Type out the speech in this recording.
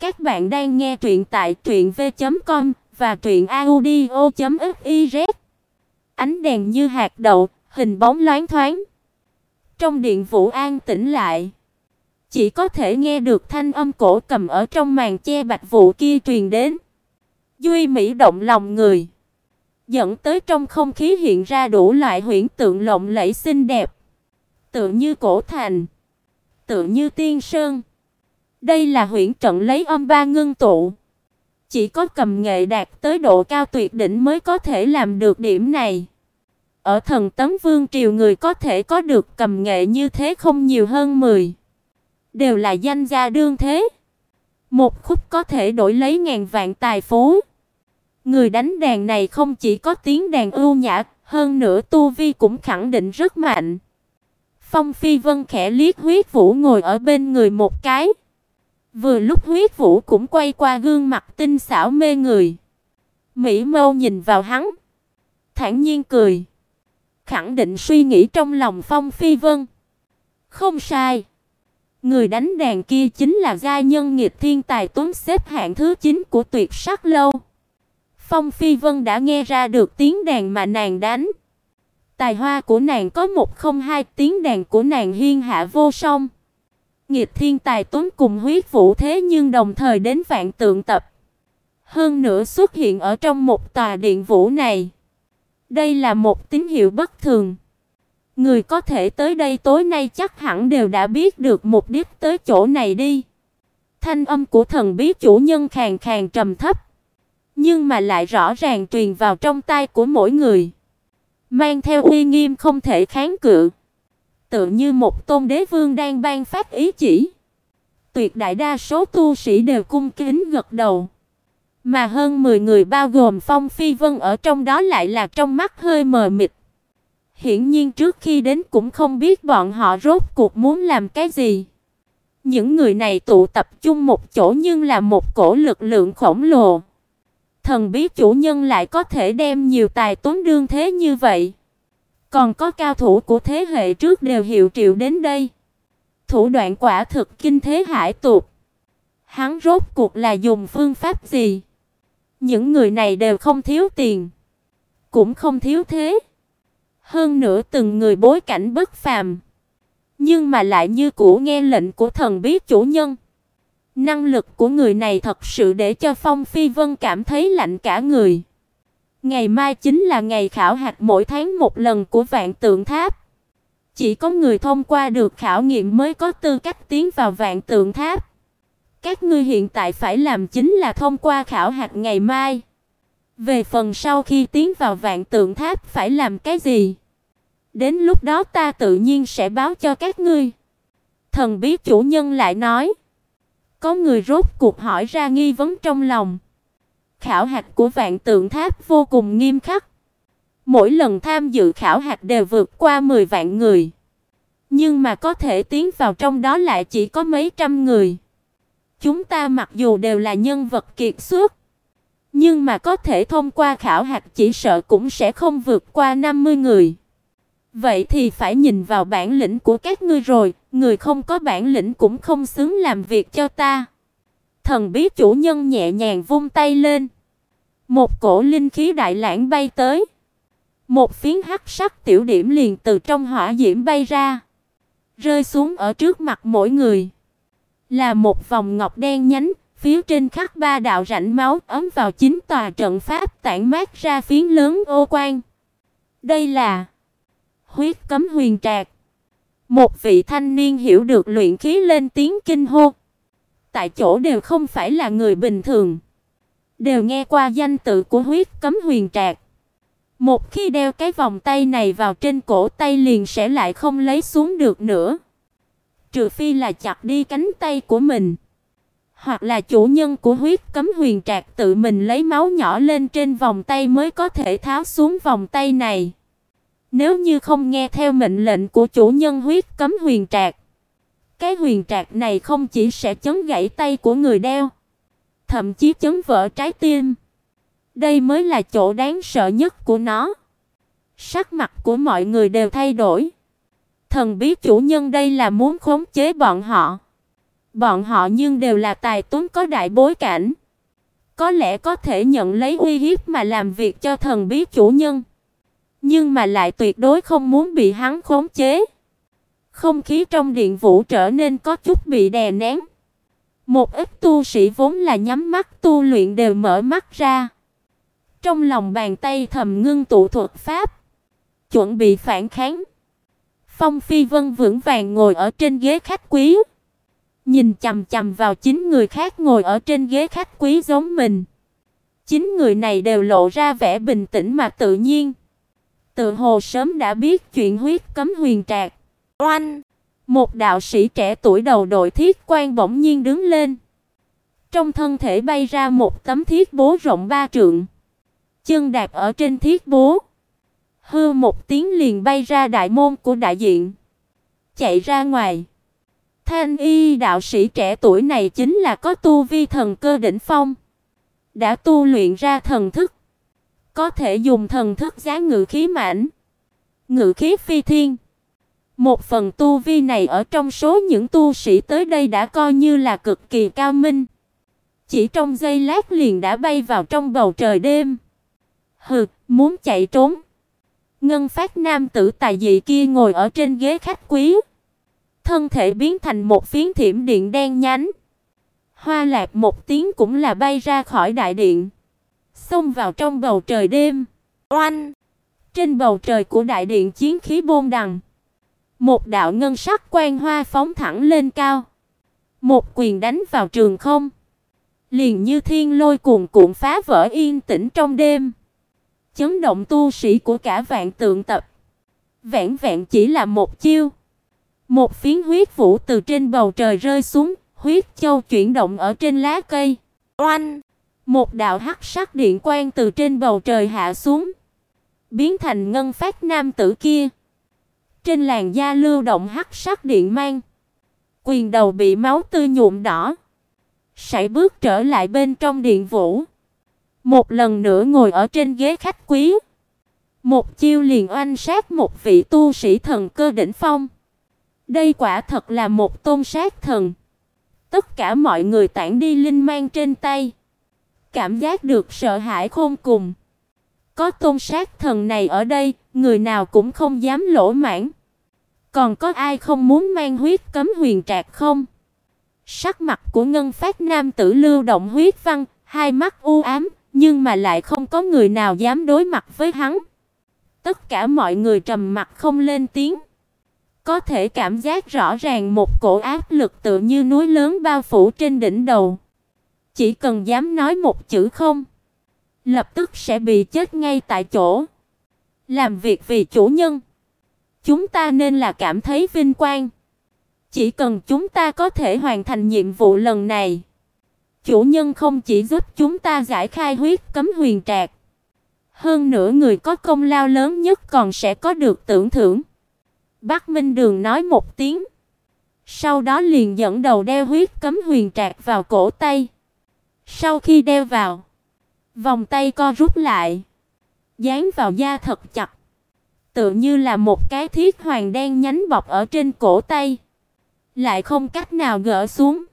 Các bạn đang nghe truyện tại truyệnv.com và truyệnaudio.fiz. Ánh đèn như hạt đậu, hình bóng loáng thoáng. Trong điện vũ an tĩnh lại, chỉ có thể nghe được thanh âm cổ cầm ở trong màn che bạch vụ kia truyền đến. Duy mỹ động lòng người, dẫn tới trong không khí hiện ra đủ loại huyễn tượng lộng lẫy xinh đẹp, tựa như cổ thành, tựa như tiên sơn. Đây là huyễn trận lấy âm ba ngưng tụ. Chỉ có cầm nghệ đạt tới độ cao tuyệt đỉnh mới có thể làm được điểm này. Ở thần tấm vương triều người có thể có được cầm nghệ như thế không nhiều hơn 10. Đều là danh gia đương thế. Một khúc có thể đổi lấy ngàn vạn tài phú. Người đánh đàn này không chỉ có tiếng đàn ưu nhã, hơn nữa tu vi cũng khẳng định rất mạnh. Phong Phi Vân khẽ liếc Huyết Vũ ngồi ở bên người một cái. Vừa lúc Huyết Vũ cũng quay qua gương mặt tinh xảo mê người. Mỹ Mâu nhìn vào hắn, thản nhiên cười, khẳng định suy nghĩ trong lòng Phong Phi Vân. Không sai. Người đánh đàn kia chính là gia nhân nghịch thiên tài tuấn xếp hạng thứ 9 của Tuyệt Sắc lâu. Phong Phi Vân đã nghe ra được tiếng đàn mà nàng đánh. Tài hoa của nàng có một không hai tiếng đàn của nàng hiên hạ vô song. Nghịch thiên tài tuấn cùng huyết vũ thế nhưng đồng thời đến vạn tượng tập. Hơn nữa xuất hiện ở trong một tòa điện vũ này. Đây là một tín hiệu bất thường. Người có thể tới đây tối nay chắc hẳn đều đã biết được mục đích tới chỗ này đi. Thanh âm của thần bí chủ nhân khàn khàn trầm thấp, nhưng mà lại rõ ràng truyền vào trong tai của mỗi người, mang theo uy nghiêm không thể kháng cự tựa như một tôn đế vương đang ban phát ý chỉ. Tuyệt đại đa số tu sĩ đều cung kính gật đầu. Mà hơn 10 người bao gồm Phong Phi Vân ở trong đó lại là trong mắt hơi mờ mịt. Hiển nhiên trước khi đến cũng không biết bọn họ rốt cuộc muốn làm cái gì. Những người này tụ tập chung một chỗ nhưng là một cổ lực lượng khổng lồ. Thần bí chủ nhân lại có thể đem nhiều tài tốn đương thế như vậy. Còn có cao thủ của thế hệ trước đều hiệu triệu đến đây. Thủ đoạn quả thực kinh thế hải tục. Hắn rốt cuộc là dùng phương pháp gì? Những người này đều không thiếu tiền, cũng không thiếu thế. Hơn nữa từng người bối cảnh bất phàm, nhưng mà lại như cũ nghe lệnh của thần bí chủ nhân. Năng lực của người này thật sự để cho Phong Phi Vân cảm thấy lạnh cả người. Ngày mai chính là ngày khảo hạch mỗi tháng một lần của Vạn Tượng Tháp. Chỉ có người thông qua được khảo nghiệm mới có tư cách tiến vào Vạn Tượng Tháp. Các ngươi hiện tại phải làm chính là thông qua khảo hạch ngày mai. Về phần sau khi tiến vào Vạn Tượng Tháp phải làm cái gì? Đến lúc đó ta tự nhiên sẽ báo cho các ngươi." Thần bí chủ nhân lại nói. Có người rốt cuộc hỏi ra nghi vấn trong lòng. Khảo hạch của Vạn Tượng Tháp vô cùng nghiêm khắc. Mỗi lần tham dự khảo hạch đều vượt qua 10 vạn người. Nhưng mà có thể tiến vào trong đó lại chỉ có mấy trăm người. Chúng ta mặc dù đều là nhân vật kiệt xuất, nhưng mà có thể thông qua khảo hạch chỉ sợ cũng sẽ không vượt qua 50 người. Vậy thì phải nhìn vào bản lĩnh của các ngươi rồi, người không có bản lĩnh cũng không xứng làm việc cho ta. Thần bí chủ nhân nhẹ nhàng vung tay lên. Một cổ linh khí đại lãng bay tới. Một phiến hắc sắc tiểu điểm liền từ trong hỏa diễm bay ra, rơi xuống ở trước mặt mỗi người. Là một vòng ngọc đen nhánh, phía trên khắc ba đạo rãnh máu ấm vào chính tòa trận pháp tản mát ra phiến lớn ô quang. Đây là huyết cấm huyền trạc. Một vị thanh niên hiểu được luyện khí lên tiếng kinh hô tại chỗ đều không phải là người bình thường, đều nghe qua danh tự của huyết cấm huyền trạc. Một khi đeo cái vòng tay này vào trên cổ tay liền sẽ lại không lấy xuống được nữa. Trừ phi là chặt đi cánh tay của mình, hoặc là chủ nhân của huyết cấm huyền trạc tự mình lấy máu nhỏ lên trên vòng tay mới có thể tháo xuống vòng tay này. Nếu như không nghe theo mệnh lệnh của chủ nhân huyết cấm huyền trạc, cái huyền trạc này không chỉ sẽ chấn gãy tay của người đeo, thậm chí chấn vỡ trái tim. Đây mới là chỗ đáng sợ nhất của nó. Sắc mặt của mọi người đều thay đổi. Thần bí chủ nhân đây là muốn khống chế bọn họ. Bọn họ nhưng đều là tài tuấn có đại bối cảnh. Có lẽ có thể nhận lấy uy hiếp mà làm việc cho thần bí chủ nhân, nhưng mà lại tuyệt đối không muốn bị hắn khống chế. Không khí trong điện vũ trở nên có chút bị đè nén. Một ít tu sĩ vốn là nhắm mắt tu luyện đều mở mắt ra. Trong lòng bàn tay thầm ngưng tụ thuật pháp, chuẩn bị phản kháng. Phong Phi Vân vững vàng ngồi ở trên ghế khách quý, nhìn chằm chằm vào chín người khác ngồi ở trên ghế khách quý giống mình. Chín người này đều lộ ra vẻ bình tĩnh mà tự nhiên. Tự hồ sớm đã biết chuyện huyết cấm huyền trạc. Oanh! Một đạo sĩ trẻ tuổi đầu đội thiết quan bỗng nhiên đứng lên. Trong thân thể bay ra một tấm thiết bố rộng ba trượng. Chân đạp ở trên thiết bố. Hư một tiếng liền bay ra đại môn của đại diện. Chạy ra ngoài. Thanh y đạo sĩ trẻ tuổi này chính là có tu vi thần cơ đỉnh phong. Đã tu luyện ra thần thức. Có thể dùng thần thức giá ngự khí mãnh. Ngự khí phi thiên. Một phần tu vi này ở trong số những tu sĩ tới đây đã coi như là cực kỳ cao minh. Chỉ trong giây lát liền đã bay vào trong bầu trời đêm. Hừ, muốn chạy trốn. Ngân phát nam tử tài dị kia ngồi ở trên ghế khách quý. Thân thể biến thành một phiến thiểm điện đen nhánh. Hoa lạc một tiếng cũng là bay ra khỏi đại điện. Xông vào trong bầu trời đêm. Oanh! Trên bầu trời của đại điện chiến khí bôn đằng. Một đạo ngân sắc quang hoa phóng thẳng lên cao. Một quyền đánh vào trường không. Liền như thiên lôi cuồn cuộn phá vỡ yên tĩnh trong đêm. Chấn động tu sĩ của cả vạn tượng tập. Vẹn vẹn chỉ là một chiêu. Một phiến huyết vũ từ trên bầu trời rơi xuống, huyết châu chuyển động ở trên lá cây. Oanh! Một đạo hắc sắc điện quang từ trên bầu trời hạ xuống, biến thành ngân phát nam tử kia. Trên làn da lưu động hắc sắc điện mang, quyền đầu bị máu tươi nhuộm đỏ, sải bước trở lại bên trong điện vũ. Một lần nữa ngồi ở trên ghế khách quý, một chiêu liền oanh sát một vị tu sĩ thần cơ đỉnh phong. Đây quả thật là một tôn sát thần. Tất cả mọi người tản đi linh mang trên tay, cảm giác được sợ hãi khôn cùng. Có tôn sát thần này ở đây, người nào cũng không dám lỗ mãn. Còn có ai không muốn mang huyết cấm huyền trạc không? Sắc mặt của ngân phát nam tử lưu động huyết văn, hai mắt u ám, nhưng mà lại không có người nào dám đối mặt với hắn. Tất cả mọi người trầm mặt không lên tiếng. Có thể cảm giác rõ ràng một cổ áp lực tự như núi lớn bao phủ trên đỉnh đầu. Chỉ cần dám nói một chữ không, lập tức sẽ bị chết ngay tại chỗ. Làm việc vì chủ nhân, chúng ta nên là cảm thấy vinh quang. Chỉ cần chúng ta có thể hoàn thành nhiệm vụ lần này, chủ nhân không chỉ giúp chúng ta giải khai huyết cấm huyền trạc, hơn nữa người có công lao lớn nhất còn sẽ có được tưởng thưởng. Bác Minh Đường nói một tiếng, sau đó liền dẫn đầu đeo huyết cấm huyền trạc vào cổ tay. Sau khi đeo vào, vòng tay co rút lại, dán vào da thật chặt, tựa như là một cái thiết hoàng đen nhánh bọc ở trên cổ tay, lại không cách nào gỡ xuống.